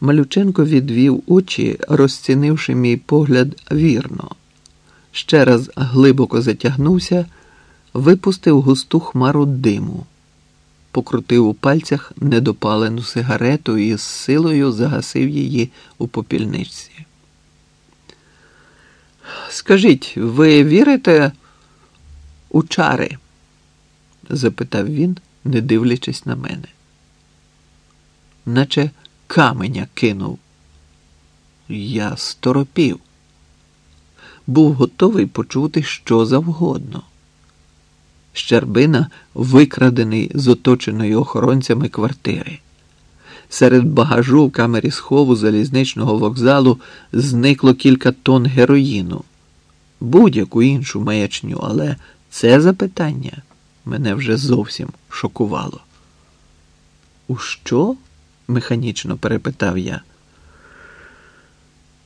Малюченко відвів очі, розцінивши мій погляд вірно. Ще раз глибоко затягнувся, випустив густу хмару диму, покрутив у пальцях недопалену сигарету і з силою загасив її у попільничці. Скажіть, ви вірите у чари? запитав він, не дивлячись на мене. Наче каменя кинув. Я сторопів. Був готовий почути що завгодно. Щербина викрадений з оточеної охоронцями квартири. Серед багажу в камері схову залізничного вокзалу зникло кілька тонн героїну, будь-яку іншу маячню, але це запитання мене вже зовсім шокувало. У що? Механічно перепитав я.